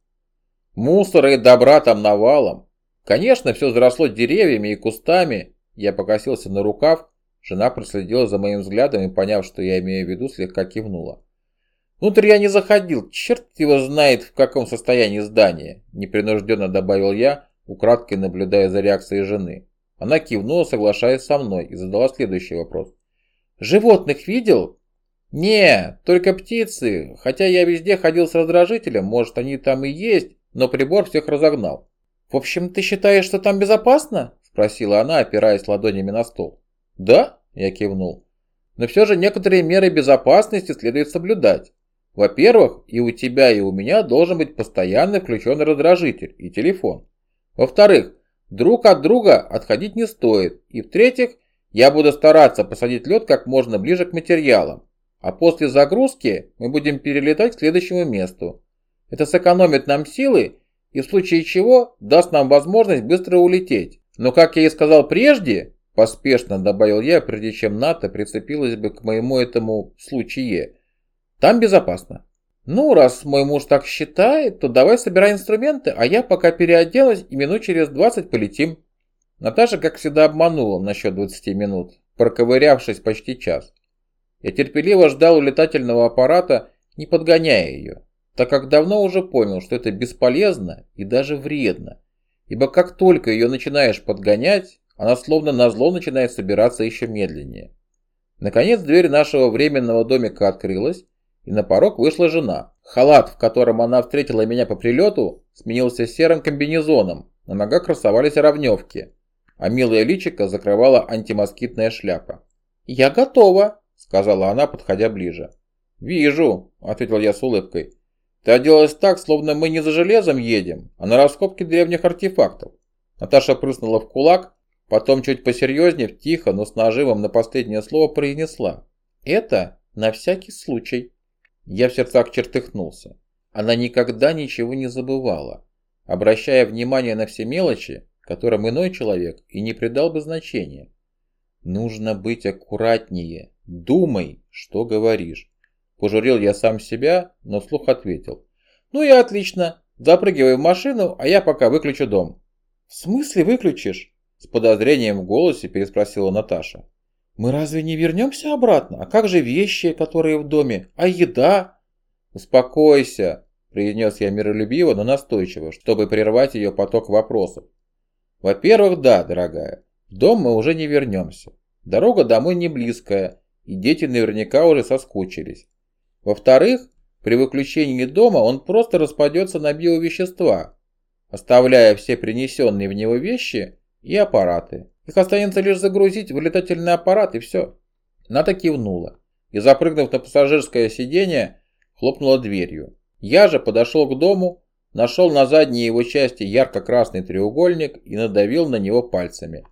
Мусора и добра там навалом. Конечно, все заросло деревьями и кустами. Я покосился на рукав. Жена проследила за моим взглядом и, поняв, что я имею в виду, слегка кивнула. Внутрь я не заходил, черт его знает, в каком состоянии здание, непринужденно добавил я, украдкой наблюдая за реакцией жены. Она кивнула, соглашаясь со мной, и задала следующий вопрос. «Животных видел?» «Не, только птицы, хотя я везде ходил с раздражителем, может они там и есть, но прибор всех разогнал». «В общем, ты считаешь, что там безопасно?» – спросила она, опираясь ладонями на стол. «Да», – я кивнул. «Но все же некоторые меры безопасности следует соблюдать. Во-первых, и у тебя, и у меня должен быть постоянно включен раздражитель и телефон. Во-вторых, друг от друга отходить не стоит. И в-третьих, я буду стараться посадить лед как можно ближе к материалам. А после загрузки мы будем перелетать к следующему месту. Это сэкономит нам силы и в случае чего даст нам возможность быстро улететь. Но как я и сказал прежде, поспешно добавил я, прежде чем НАТО прицепилась бы к моему этому случае, там безопасно. «Ну, раз мой муж так считает, то давай собирай инструменты, а я пока переоделась и минут через двадцать полетим». Наташа, как всегда, обманула насчет 20 минут, проковырявшись почти час. Я терпеливо ждал у летательного аппарата, не подгоняя ее, так как давно уже понял, что это бесполезно и даже вредно, ибо как только ее начинаешь подгонять, она словно назло начинает собираться еще медленнее. Наконец дверь нашего временного домика открылась, и на порог вышла жена. Халат, в котором она встретила меня по прилету, сменился серым комбинезоном, на ногах красовались равневки, а милая личико закрывала антимоскитная шляпа. «Я готова», — сказала она, подходя ближе. «Вижу», — ответил я с улыбкой. «Ты оделась так, словно мы не за железом едем, а на раскопки древних артефактов». Наташа прыснула в кулак, потом чуть посерьезнее, тихо, но с нажимом на последнее слово произнесла. «Это на всякий случай». Я в сердцах чертыхнулся. Она никогда ничего не забывала, обращая внимание на все мелочи, которым иной человек и не придал бы значения. Нужно быть аккуратнее. Думай, что говоришь. Пожурил я сам себя, но вслух ответил. Ну и отлично. Запрыгивай в машину, а я пока выключу дом. В смысле выключишь? С подозрением в голосе переспросила Наташа. Мы разве не вернемся обратно? А как же вещи, которые в доме? А еда? Успокойся, произнес я миролюбиво, но настойчиво, чтобы прервать ее поток вопросов. Во-первых, да, дорогая, в дом мы уже не вернемся. Дорога домой не близкая, и дети наверняка уже соскучились. Во-вторых, при выключении дома он просто распадется на биовещества, оставляя все принесенные в него вещи и аппараты. Их останется лишь загрузить в летательный аппарат и все. Ната кивнула и, запрыгнув на пассажирское сиденье, хлопнула дверью. Я же подошел к дому, нашел на задней его части ярко-красный треугольник и надавил на него пальцами.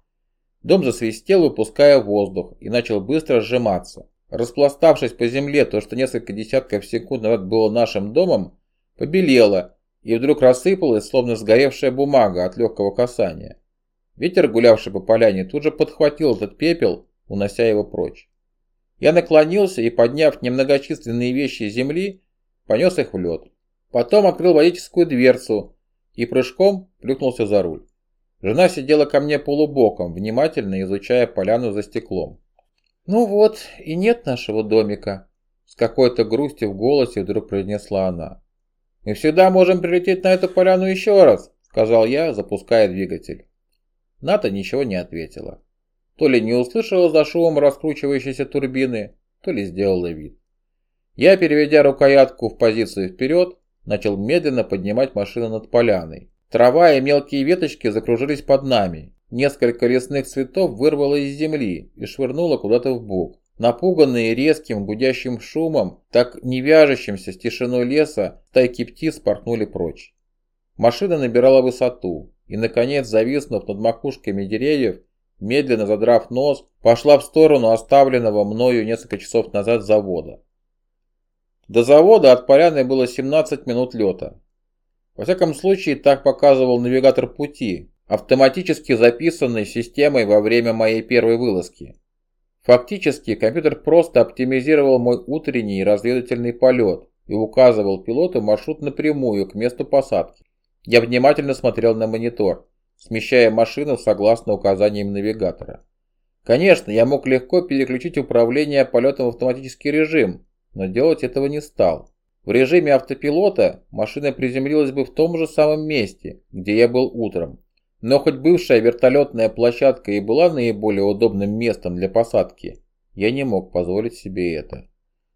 Дом засвистел, выпуская воздух, и начал быстро сжиматься. Распластавшись по земле, то, что несколько десятков секунд назад было нашим домом, побелело и вдруг рассыпалось, словно сгоревшая бумага от легкого касания. Ветер, гулявший по поляне, тут же подхватил этот пепел, унося его прочь. Я наклонился и, подняв немногочисленные вещи земли, понес их в лед. Потом открыл водительскую дверцу и прыжком плюхнулся за руль. Жена сидела ко мне полубоком, внимательно изучая поляну за стеклом. «Ну вот, и нет нашего домика», — с какой-то грустью в голосе вдруг произнесла она. «Мы всегда можем прилететь на эту поляну еще раз», — сказал я, запуская двигатель. Ната ничего не ответила. То ли не услышала за шумом раскручивающейся турбины, то ли сделала вид. Я, переведя рукоятку в позицию вперед, начал медленно поднимать машину над поляной. Трава и мелкие веточки закружились под нами, Несколько лесных цветов вырвало из земли и швырнуло куда-то в бок. Напуганные резким гудящим шумом, так не вяжущимся с тишиной леса, стайки птиц порхнули прочь. Машина набирала высоту и, наконец, зависнув над макушками деревьев, медленно задрав нос, пошла в сторону оставленного мною несколько часов назад завода. До завода от поляны было 17 минут лета. Во всяком случае, так показывал навигатор пути, автоматически записанной системой во время моей первой вылазки. Фактически компьютер просто оптимизировал мой утренний разведывательный полет и указывал пилоту маршрут напрямую к месту посадки. Я внимательно смотрел на монитор, смещая машину согласно указаниям навигатора. Конечно, я мог легко переключить управление полетом в автоматический режим, но делать этого не стал. В режиме автопилота машина приземлилась бы в том же самом месте, где я был утром, но хоть бывшая вертолетная площадка и была наиболее удобным местом для посадки, я не мог позволить себе это.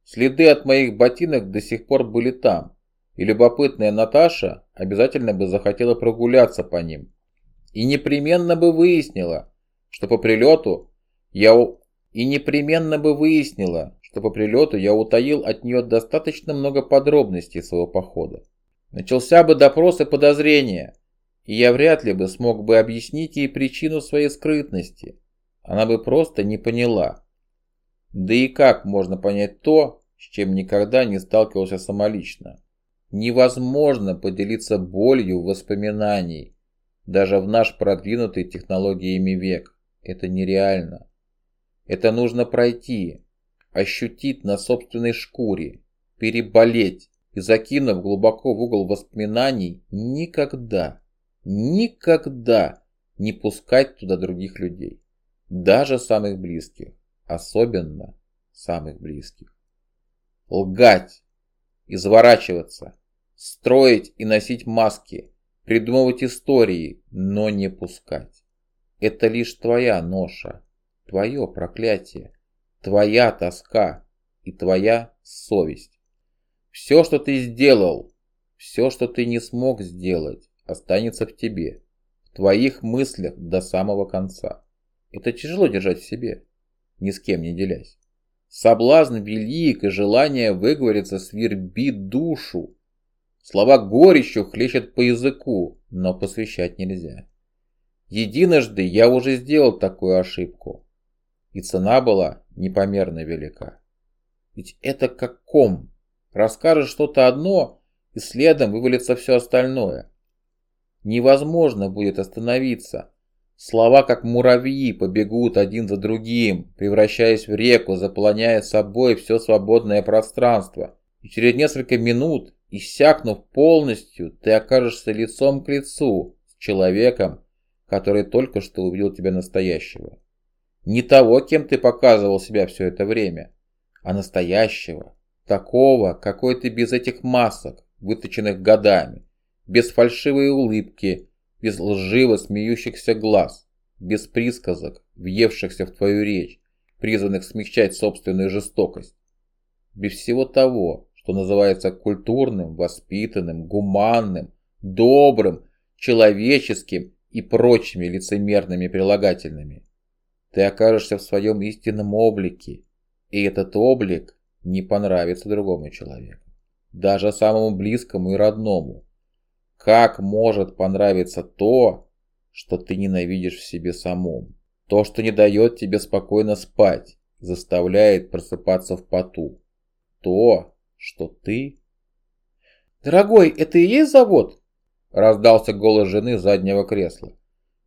Следы от моих ботинок до сих пор были там, и любопытная Наташа обязательно бы захотела прогуляться по ним. И непременно бы выяснила, что по прилету я и непременно бы выяснила, что по прилету я утаил от нее достаточно много подробностей своего похода. Начался бы допрос и подозрения, и я вряд ли бы смог бы объяснить ей причину своей скрытности. Она бы просто не поняла. Да и как можно понять то, с чем никогда не сталкивался самолично? Невозможно поделиться болью воспоминаний, даже в наш продвинутый технологиями век. Это нереально. Это нужно пройти, ощутить на собственной шкуре, переболеть и закинув глубоко в угол воспоминаний никогда Никогда не пускать туда других людей. Даже самых близких. Особенно самых близких. Лгать, изворачиваться, строить и носить маски, придумывать истории, но не пускать. Это лишь твоя ноша, твое проклятие, твоя тоска и твоя совесть. Все, что ты сделал, все, что ты не смог сделать, останется в тебе, в твоих мыслях до самого конца. Это тяжело держать в себе, ни с кем не делясь. Соблазн велик, и желание выговориться свербит душу. Слова горечью хлещут по языку, но посвящать нельзя. Единожды я уже сделал такую ошибку, и цена была непомерно велика. Ведь это как ком. Расскажешь что-то одно, и следом вывалится все остальное. Невозможно будет остановиться. Слова, как муравьи, побегут один за другим, превращаясь в реку, заполоняя собой все свободное пространство. И через несколько минут, иссякнув полностью, ты окажешься лицом к лицу с человеком, который только что увидел тебя настоящего. Не того, кем ты показывал себя все это время, а настоящего, такого, какой ты без этих масок, выточенных годами, без фальшивой улыбки, без лживо смеющихся глаз, без присказок, въевшихся в твою речь, призванных смягчать собственную жестокость, без всего того, что называется культурным, воспитанным, гуманным, добрым, человеческим и прочими лицемерными прилагательными. Ты окажешься в своем истинном облике, и этот облик не понравится другому человеку, даже самому близкому и родному. Как может понравиться то, что ты ненавидишь в себе самом? То, что не дает тебе спокойно спать, заставляет просыпаться в поту. То, что ты... «Дорогой, это и есть завод?» Раздался голос жены заднего кресла,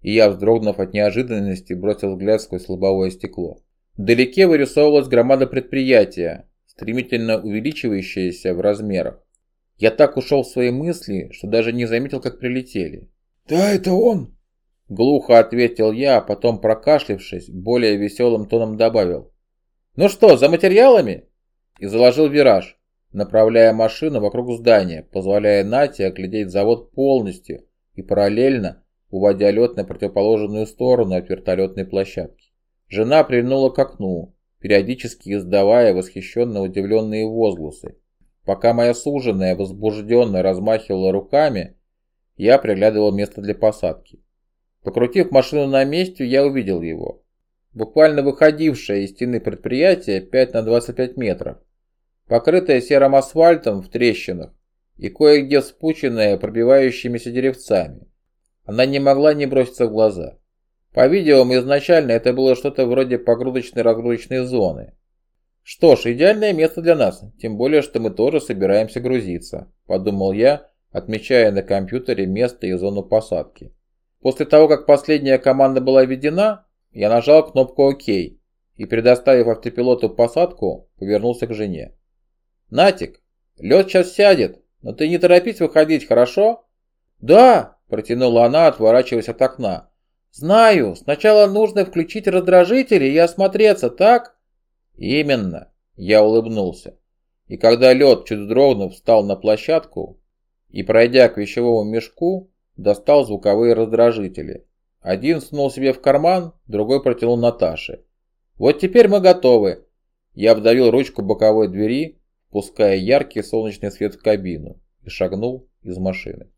и я, вздрогнув от неожиданности, бросил взгляд сквозь лобовое стекло. Вдалеке вырисовывалась громада предприятия, стремительно увеличивающаяся в размерах. Я так ушел в свои мысли, что даже не заметил, как прилетели. «Да, это он!» Глухо ответил я, а потом, прокашлившись, более веселым тоном добавил. «Ну что, за материалами?» И заложил вираж направляя машину вокруг здания, позволяя Нате оглядеть завод полностью и параллельно уводя лед на противоположную сторону от вертолетной площадки. Жена прильнула к окну, периодически издавая восхищенно удивленные возгласы. Пока моя суженая возбужденно размахивала руками, я приглядывал место для посадки. Покрутив машину на месте, я увидел его. Буквально выходившее из стены предприятия 5 на 25 метров покрытая серым асфальтом в трещинах и кое-где вспученная пробивающимися деревцами. Она не могла не броситься в глаза. По-видимому, изначально это было что-то вроде погрузочной-разгрузочной зоны. Что ж, идеальное место для нас, тем более, что мы тоже собираемся грузиться, подумал я, отмечая на компьютере место и зону посадки. После того, как последняя команда была введена, я нажал кнопку «Ок» и, предоставив автопилоту посадку, повернулся к жене. Натик, лед сейчас сядет, но ты не торопись выходить, хорошо? Да, протянула она, отворачиваясь от окна. Знаю, сначала нужно включить раздражители и осмотреться, так? Именно, я улыбнулся. И когда лед, чуть дрогнув, встал на площадку и, пройдя к вещевому мешку, достал звуковые раздражители. Один сунул себе в карман, другой протянул Наташе. Вот теперь мы готовы. Я вдавил ручку боковой двери, пуская яркий солнечный свет в кабину, и шагнул из машины.